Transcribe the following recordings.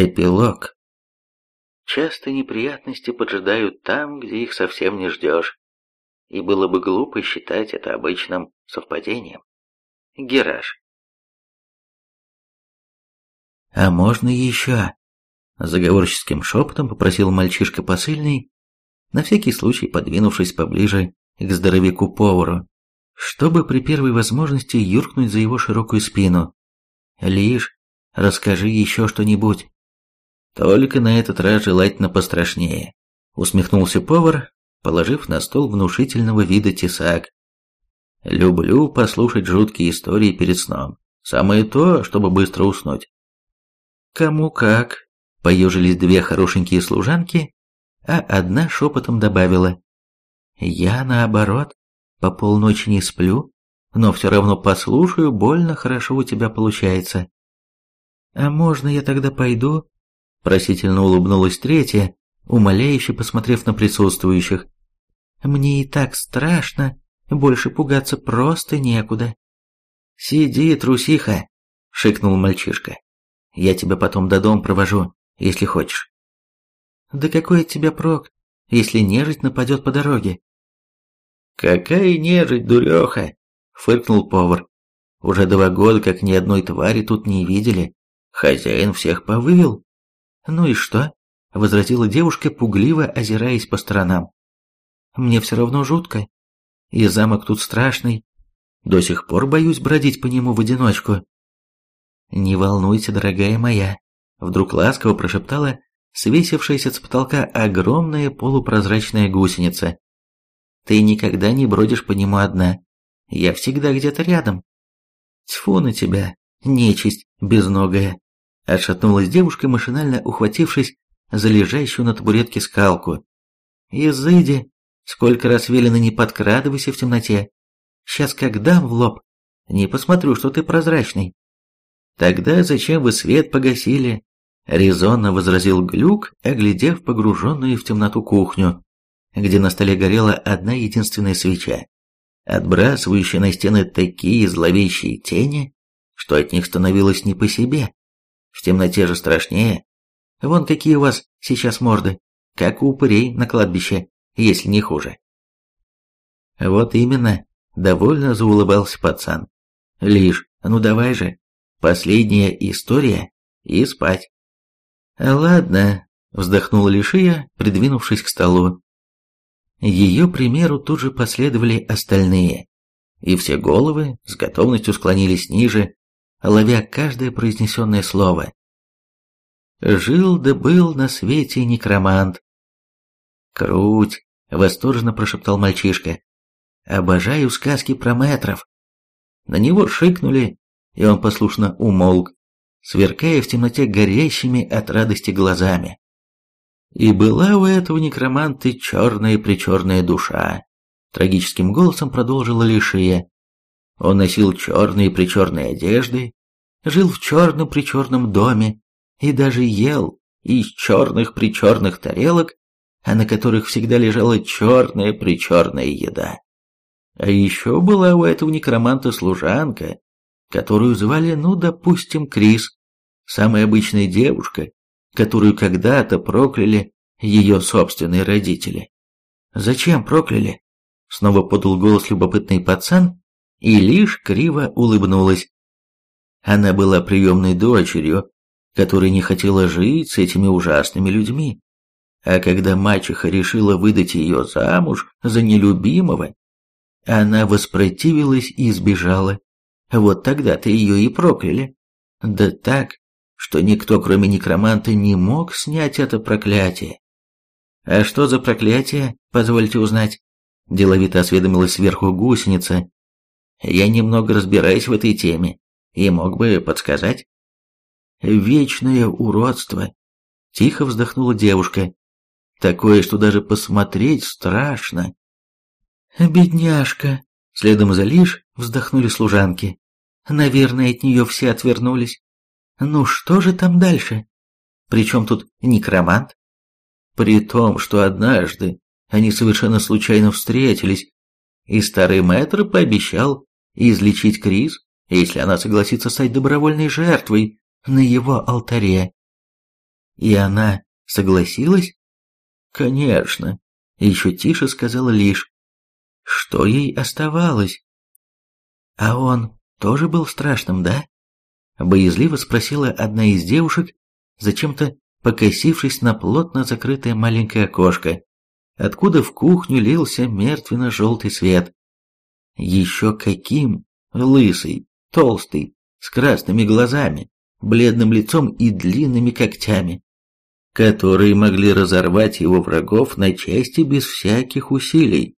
Эпилог. Часто неприятности поджидают там, где их совсем не ждешь, и было бы глупо считать это обычным совпадением. Гераш. «А можно еще?» Заговорческим шепотом попросил мальчишка посыльный, на всякий случай подвинувшись поближе к здоровяку-повару, чтобы при первой возможности юркнуть за его широкую спину. «Лишь расскажи еще что-нибудь». Только на этот раз желательно пострашнее, усмехнулся повар, положив на стол внушительного вида тесак. Люблю послушать жуткие истории перед сном. Самое то, чтобы быстро уснуть. Кому как, поежились две хорошенькие служанки, а одна шепотом добавила. Я, наоборот, по полночи не сплю, но все равно послушаю, больно хорошо у тебя получается. А можно я тогда пойду Просительно улыбнулась третья, умоляюще посмотрев на присутствующих. «Мне и так страшно, больше пугаться просто некуда». «Сиди, трусиха!» — шикнул мальчишка. «Я тебя потом до дома провожу, если хочешь». «Да какой от тебя прок, если нежить нападет по дороге?» «Какая нежить, дуреха!» — фыркнул повар. «Уже два года, как ни одной твари тут не видели. Хозяин всех повывел, «Ну и что?» — возразила девушка, пугливо озираясь по сторонам. «Мне все равно жутко. И замок тут страшный. До сих пор боюсь бродить по нему в одиночку». «Не волнуйся, дорогая моя», — вдруг ласково прошептала свесившаяся с потолка огромная полупрозрачная гусеница. «Ты никогда не бродишь по нему одна. Я всегда где-то рядом». «Тьфу на тебя, нечисть безногая!» Отшатнулась девушка, машинально ухватившись за лежащую на табуретке скалку. «Изыди! Сколько раз велено не подкрадывайся в темноте! Сейчас как дам в лоб, не посмотрю, что ты прозрачный!» «Тогда зачем вы свет погасили?» Резонно возразил Глюк, оглядев погруженную в темноту кухню, где на столе горела одна единственная свеча, отбрасывающая на стены такие зловещие тени, что от них становилось не по себе. В темноте же страшнее. Вон какие у вас сейчас морды, как у упырей на кладбище, если не хуже. Вот именно, довольно заулыбался пацан. Лишь, ну давай же, последняя история и спать. Ладно, вздохнула Лишия, придвинувшись к столу. Ее примеру тут же последовали остальные, и все головы с готовностью склонились ниже, ловя каждое произнесенное слово. «Жил да был на свете некромант». «Круть!» — восторженно прошептал мальчишка. «Обожаю сказки про метров». На него шикнули, и он послушно умолк, сверкая в темноте горящими от радости глазами. И была у этого некроманта черная-причерная душа. Трагическим голосом продолжила Лишия. Он носил черные-причерные одежды, жил в черном-причерном доме и даже ел из черных-причерных тарелок, а на которых всегда лежала черная-причерная еда. А еще была у этого некроманта служанка, которую звали, ну, допустим, Крис, самая обычная девушка, которую когда-то прокляли ее собственные родители. «Зачем прокляли?» Снова подал голос любопытный пацан, и лишь криво улыбнулась. Она была приемной дочерью, которая не хотела жить с этими ужасными людьми. А когда мачеха решила выдать ее замуж за нелюбимого, она воспротивилась и сбежала. Вот тогда-то ее и прокляли. Да так, что никто, кроме некроманта, не мог снять это проклятие. «А что за проклятие, позвольте узнать?» Деловито осведомилась сверху гусеница, я немного разбираюсь в этой теме и мог бы подсказать. Вечное уродство. Тихо вздохнула девушка. Такое, что даже посмотреть страшно. Бедняжка. Следом за Лиш вздохнули служанки. Наверное, от нее все отвернулись. Ну что же там дальше? Причем тут некромант? При том, что однажды они совершенно случайно встретились, и старый мэтр пообещал и излечить Крис, если она согласится стать добровольной жертвой на его алтаре. И она согласилась? Конечно, еще тише сказала лишь. Что ей оставалось? А он тоже был страшным, да? Боязливо спросила одна из девушек, зачем-то покосившись на плотно закрытое маленькое окошко, откуда в кухню лился мертвенно-желтый свет. Еще каким? Лысый, толстый, с красными глазами, бледным лицом и длинными когтями, которые могли разорвать его врагов на части без всяких усилий.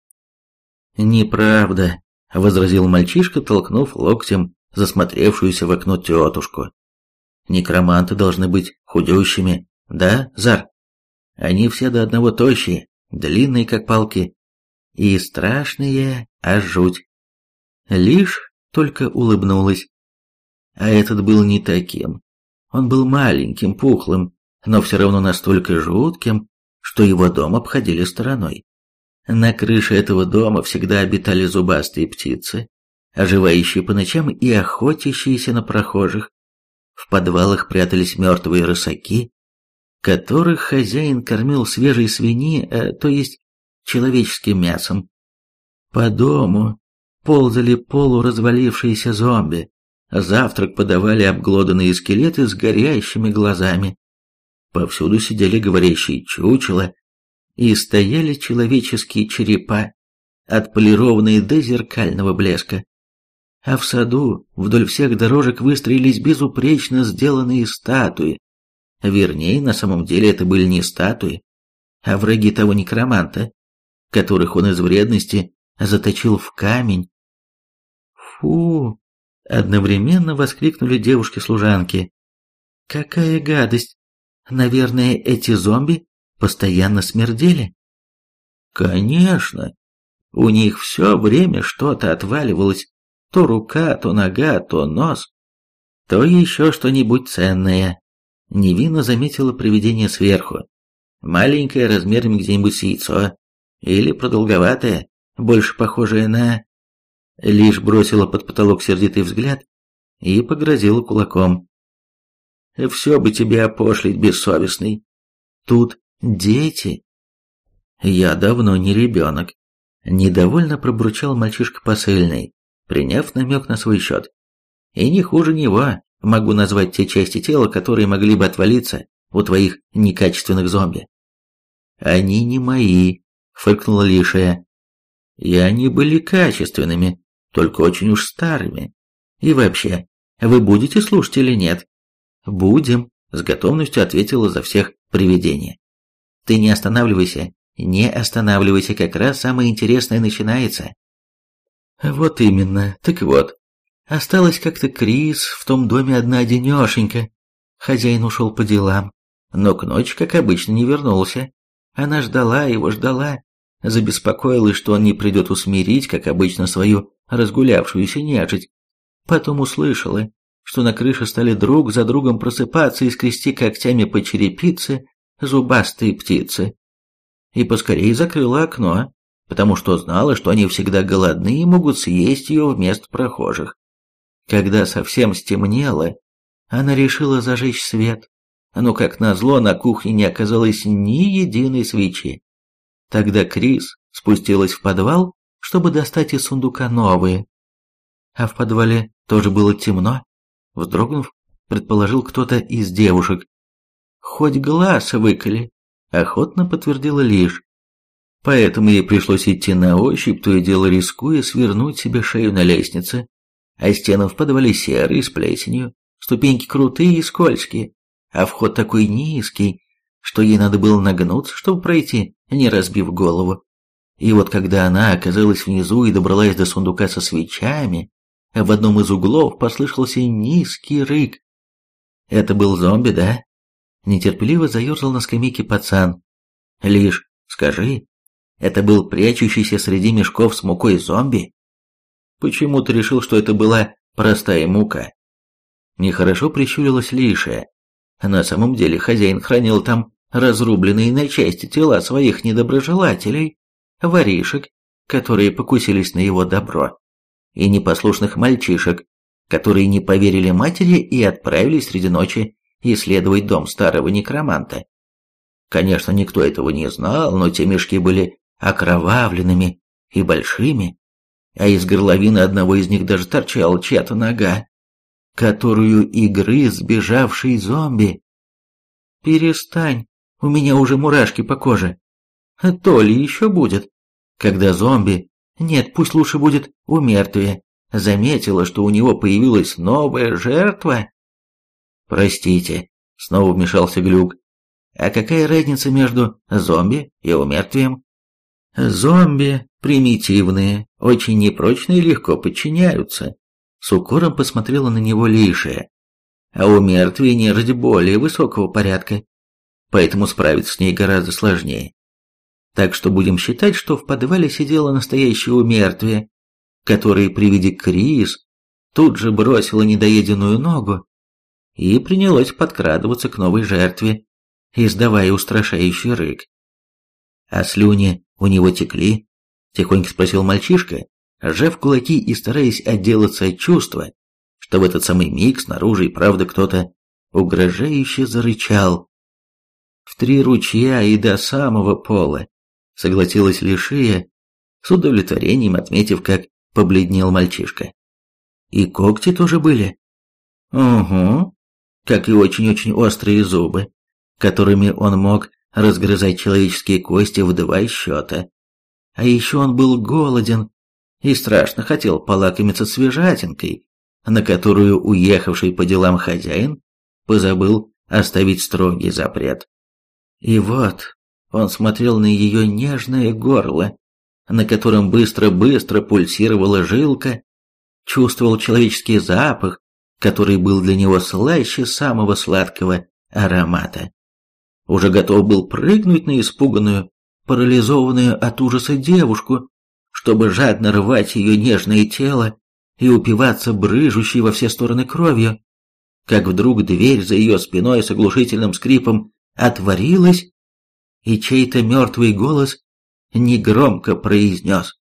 «Неправда», — возразил мальчишка, толкнув локтем засмотревшуюся в окно тетушку. «Некроманты должны быть худющими, да, Зар? Они все до одного тощие, длинные как палки, и страшные, аж жуть. Лишь только улыбнулась. А этот был не таким. Он был маленьким, пухлым, но все равно настолько жутким, что его дом обходили стороной. На крыше этого дома всегда обитали зубастые птицы, оживающие по ночам и охотящиеся на прохожих. В подвалах прятались мертвые рысаки, которых хозяин кормил свежей свиньи, э, то есть человеческим мясом. По дому ползали полуразвалившиеся зомби, завтрак подавали обглоданные скелеты с горящими глазами. Повсюду сидели говорящие чучела, и стояли человеческие черепа, отполированные до зеркального блеска. А в саду вдоль всех дорожек выстроились безупречно сделанные статуи, Вернее, на самом деле это были не статуи, а враги того некроманта, которых он из вредности заточил в камень. «Фу!» — одновременно воскликнули девушки-служанки. «Какая гадость! Наверное, эти зомби постоянно смердели?» «Конечно! У них все время что-то отваливалось, то рука, то нога, то нос, то еще что-нибудь ценное невинно заметила привидение сверху. Маленькое, размером где-нибудь с яйцо. Или продолговатое, больше похожее на... Лишь бросила под потолок сердитый взгляд и погрозила кулаком. «Все бы тебе опошлить, бессовестный. Тут дети». «Я давно не ребенок», — недовольно пробурчал мальчишка посыльный, приняв намек на свой счет. «И не хуже него, Могу назвать те части тела, которые могли бы отвалиться у твоих некачественных зомби. Они не мои, фыркнула Лишая. И они были качественными, только очень уж старыми. И вообще, вы будете слушать или нет? Будем, с готовностью ответила за всех привидение. Ты не останавливайся, не останавливайся, как раз самое интересное начинается. Вот именно, так вот, Осталась как-то Крис в том доме одна-одинешенька. Хозяин ушел по делам, но к ночи, как обычно, не вернулся. Она ждала его, ждала, забеспокоилась, что он не придет усмирить, как обычно, свою разгулявшуюся нежить. Потом услышала, что на крыше стали друг за другом просыпаться и скрести когтями по черепице зубастые птицы. И поскорее закрыла окно, потому что знала, что они всегда голодны и могут съесть ее вместо прохожих. Когда совсем стемнело, она решила зажечь свет, но, как назло, на кухне не оказалось ни единой свечи. Тогда Крис спустилась в подвал, чтобы достать из сундука новые. А в подвале тоже было темно. Вздрогнув, предположил кто-то из девушек. «Хоть глаз выколи», — охотно подтвердила Лиш. Поэтому ей пришлось идти на ощупь, то и дело рискуя свернуть себе шею на лестнице, а стены в подвале серые, с плесенью, ступеньки крутые и скользкие, а вход такой низкий, что ей надо было нагнуться, чтобы пройти, не разбив голову. И вот когда она оказалась внизу и добралась до сундука со свечами, в одном из углов послышался низкий рык. Это был зомби, да? Нетерпеливо заерзал на скамейке пацан. Лишь скажи, это был прячущийся среди мешков с мукой зомби? Почему ты решил, что это была простая мука? Нехорошо прищурилась Лиша. На самом деле хозяин хранил там разрубленные на части тела своих недоброжелателей, воришек, которые покусились на его добро, и непослушных мальчишек, которые не поверили матери и отправились среди ночи исследовать дом старого некроманта. Конечно, никто этого не знал, но те мешки были окровавленными и большими, а из горловины одного из них даже торчала чья-то нога, которую и грыз сбежавший зомби. «Перестань, у меня уже мурашки по коже. То ли еще будет, когда зомби, нет, пусть лучше будет у мертвия, заметила, что у него появилась новая жертва?» «Простите», — снова вмешался Глюк, «а какая разница между зомби и умертвием?» «Зомби примитивные, очень непрочные и легко подчиняются», с укором посмотрела на него Лишия. «А у мертвей нежить более высокого порядка, поэтому справиться с ней гораздо сложнее. Так что будем считать, что в подвале сидело настоящее умертвие, которое при виде Крис тут же бросило недоеденную ногу и принялось подкрадываться к новой жертве, издавая устрашающий рык. А слюни у него текли? Тихонько спросил мальчишка, сжав кулаки и стараясь отделаться от чувства, что в этот самый миг снаружи и правда кто-то угрожающе зарычал. В три ручья и до самого пола, согласилась Лишия, с удовлетворением отметив, как побледнел мальчишка. И когти тоже были? Угу, как и очень-очень острые зубы, которыми он мог разгрызать человеческие кости в два счета. А еще он был голоден и страшно хотел полакомиться свежатинкой, на которую уехавший по делам хозяин позабыл оставить строгий запрет. И вот он смотрел на ее нежное горло, на котором быстро-быстро пульсировала жилка, чувствовал человеческий запах, который был для него слаще самого сладкого аромата уже готов был прыгнуть на испуганную, парализованную от ужаса девушку, чтобы жадно рвать ее нежное тело и упиваться брыжущей во все стороны кровью, как вдруг дверь за ее спиной с оглушительным скрипом отворилась, и чей-то мертвый голос негромко произнес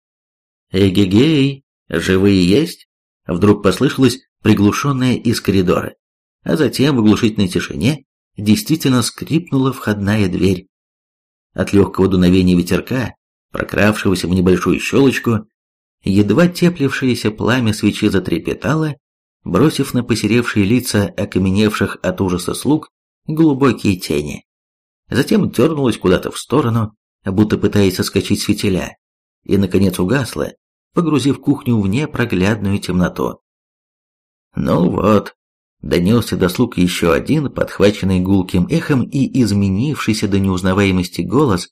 «Эгегей, живые есть?» Вдруг послышалось приглушенное из коридора, а затем в оглушительной тишине действительно скрипнула входная дверь. От легкого дуновения ветерка, прокравшегося в небольшую щелочку, едва теплившееся пламя свечи затрепетало, бросив на посеревшие лица окаменевших от ужаса слуг глубокие тени. Затем дернулась куда-то в сторону, будто пытаясь соскочить светиля, и, наконец, угасла, погрузив кухню в непроглядную темноту. Ну вот, Донесся до слуг еще один, подхваченный гулким эхом и изменившийся до неузнаваемости голос,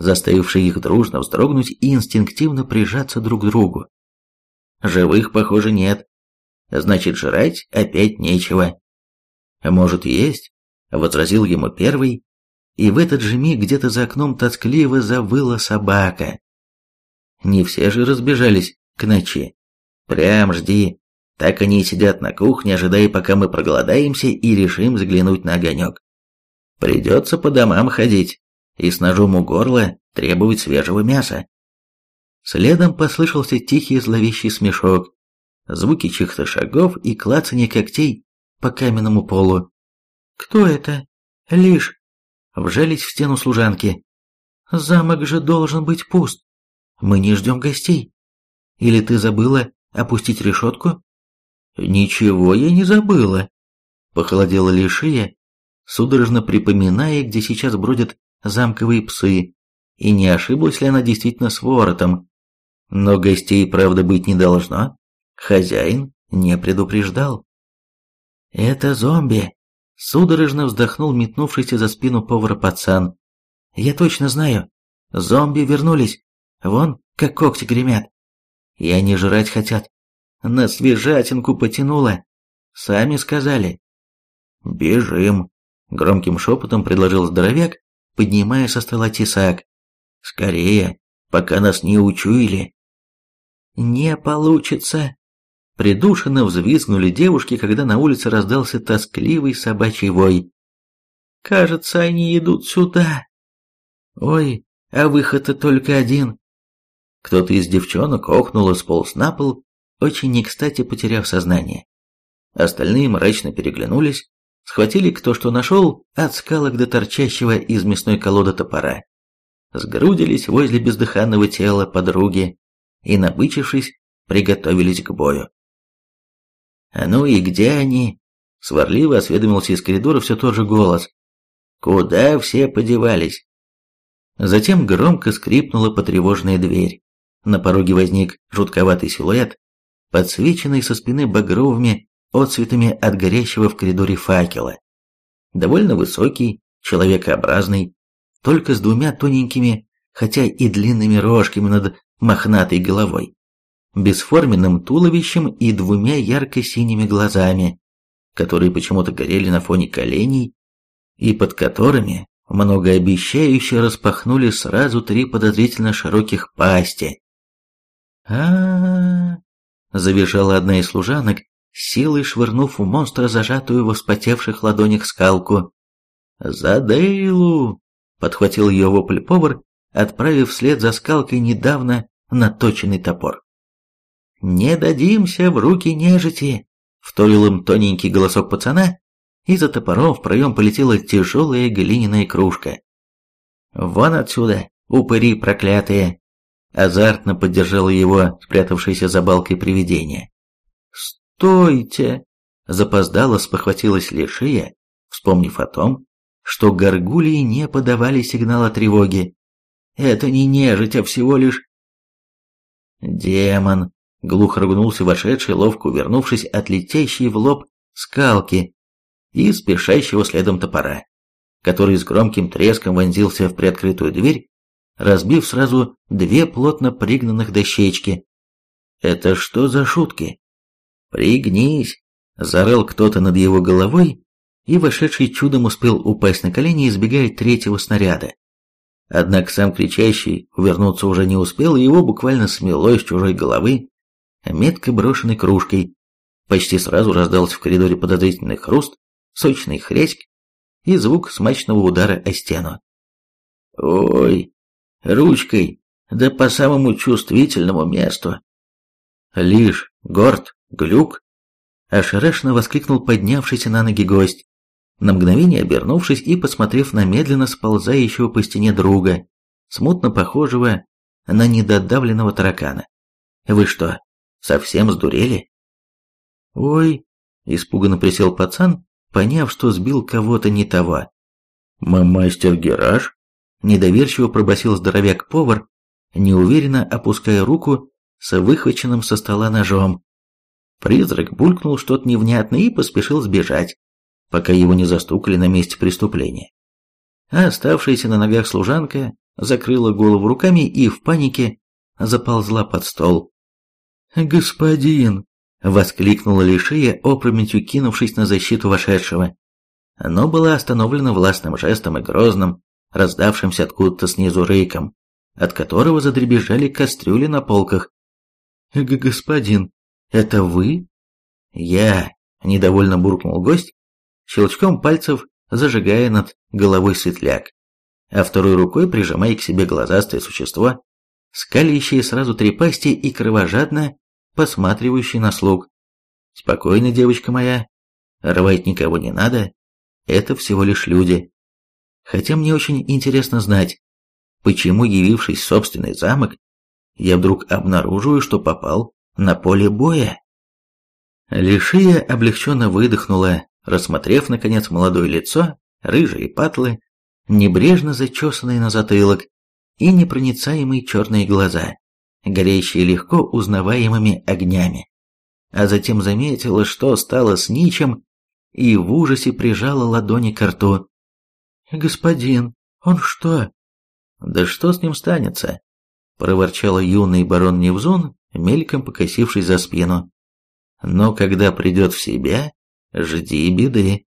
заставивший их дружно вздрогнуть и инстинктивно прижаться друг к другу. Живых, похоже, нет. Значит, жрать опять нечего. Может, есть? Возразил ему первый, и в этот же миг где-то за окном тоскливо завыла собака. Не все же разбежались к ночи. Прям жди, так они и сидят на кухне, ожидая, пока мы проголодаемся и решим заглянуть на огонек. Придется по домам ходить и с ножом у горла требовать свежего мяса. Следом послышался тихий зловещий смешок, звуки чьих-то шагов и клацанье когтей по каменному полу. «Кто это?» «Лишь...» Вжались в стену служанки. «Замок же должен быть пуст. Мы не ждем гостей. Или ты забыла опустить решетку?» «Ничего я не забыла», — похолодела Лишия, судорожно припоминая, где сейчас бродят замковые псы, и не ошиблась ли она действительно с воротом. Но гостей, правда, быть не должно. Хозяин не предупреждал. «Это зомби!» — судорожно вздохнул метнувшийся за спину повара пацан. «Я точно знаю. Зомби вернулись. Вон, как когти гремят. И они жрать хотят. На свежатинку потянуло. Сами сказали. «Бежим!» — громким шепотом предложил здоровяк, поднимая со стола тесак. «Скорее, пока нас не учуяли!» «Не получится!» Придушенно взвизгнули девушки, когда на улице раздался тоскливый собачий вой. «Кажется, они идут сюда!» «Ой, а выход-то только один!» Кто-то из девчонок охнул и сполз на пол, очень не кстати потеряв сознание. Остальные мрачно переглянулись, схватили кто что нашел, от скалок до торчащего из мясной колоды топора. Сгрудились возле бездыханного тела подруги и, набычившись, приготовились к бою. «А ну и где они?» — сварливо осведомился из коридора все тот же голос. «Куда все подевались?» Затем громко скрипнула потревоженная дверь. На пороге возник жутковатый силуэт, подсвеченный со спины багровыми отцветами от горящего в коридоре факела. Довольно высокий, человекообразный, только с двумя тоненькими, хотя и длинными рожками над мохнатой головой, бесформенным туловищем и двумя ярко-синими глазами, которые почему-то горели на фоне коленей, и под которыми многообещающе распахнули сразу три подозрительно широких пасти. а, -а, завизжала одна из служанок, силой швырнув в монстра зажатую в вспотевших ладонях скалку. «За Дейлу!» — подхватил ее вопль повар, отправив вслед за скалкой недавно наточенный топор. «Не дадимся в руки нежити!» — вторил им тоненький голосок пацана, и за топором в проем полетела тяжелая глиняная кружка. «Вон отсюда, упыри проклятые!» Азартно поддержало его спрятавшееся за балкой привидение. «Стойте!» Запоздало спохватилась Лешия, вспомнив о том, что горгулии не подавали сигнала тревоги. «Это не нежить, а всего лишь...» «Демон!» — глухо ругнулся вошедший, ловко увернувшись от летящей в лоб скалки и спешащего следом топора, который с громким треском вонзился в приоткрытую дверь, разбив сразу две плотно пригнанных дощечки. «Это что за шутки?» «Пригнись!» – зарыл кто-то над его головой, и вошедший чудом успел упасть на колени, избегая третьего снаряда. Однако сам кричащий увернуться уже не успел, его буквально смело из чужой головы, метко брошенной кружкой. Почти сразу раздался в коридоре подозрительный хруст, сочный хряськ и звук смачного удара о стену. «Ой, ручкой, да по самому чувствительному месту!» Лишь Горд «Глюк!» – ошарашенно воскликнул поднявшийся на ноги гость, на мгновение обернувшись и посмотрев на медленно сползающего по стене друга, смутно похожего на недодавленного таракана. «Вы что, совсем сдурели?» «Ой!» – испуганно присел пацан, поняв, что сбил кого-то не того. «Мастер Гераж?» – недоверчиво пробасил здоровяк-повар, неуверенно опуская руку с выхваченным со стола ножом. Призрак булькнул что-то невнятное и поспешил сбежать, пока его не застукали на месте преступления. А оставшаяся на ногах служанка закрыла голову руками и в панике заползла под стол. «Господин!» — воскликнула Лишия, опрометью кинувшись на защиту вошедшего, но была остановлена властным жестом и грозным, раздавшимся откуда-то снизу рыком, от которого задребезжали кастрюли на полках. «Господин, «Это вы?» «Я», — недовольно буркнул гость, щелчком пальцев зажигая над головой светляк, а второй рукой прижимая к себе глазастое существо, скалящее сразу три пасти и кровожадно посматривающее на слуг. «Спокойно, девочка моя, рвать никого не надо, это всего лишь люди. Хотя мне очень интересно знать, почему, явившись в собственный замок, я вдруг обнаруживаю, что попал на поле боя. Лишия облегченно выдохнула, рассмотрев, наконец, молодое лицо, рыжие патлы, небрежно зачесанные на затылок и непроницаемые черные глаза, горящие легко узнаваемыми огнями. А затем заметила, что стало с Ничем, и в ужасе прижала ладони к рту. «Господин, он что?» «Да что с ним станется?» – проворчал юный барон Невзун, мельком покосившись за спину. Но когда придет в себя, жди беды.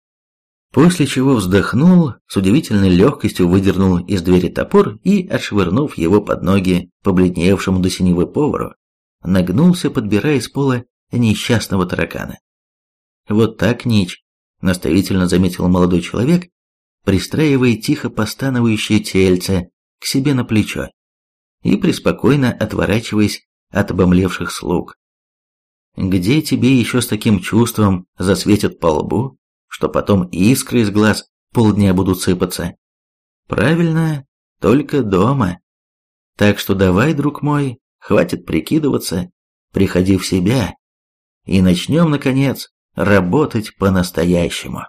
После чего вздохнул, с удивительной легкостью выдернул из двери топор и, отшвырнув его под ноги побледневшему до синевы повару, нагнулся, подбирая с пола несчастного таракана. «Вот так, Нич», — наставительно заметил молодой человек, пристраивая тихо постановающее тельце к себе на плечо и преспокойно отворачиваясь от обомлевших слуг. Где тебе еще с таким чувством засветят по лбу, что потом искры из глаз полдня будут сыпаться. Правильно, только дома. Так что давай, друг мой, хватит прикидываться, приходи в себя и начнем, наконец, работать по-настоящему.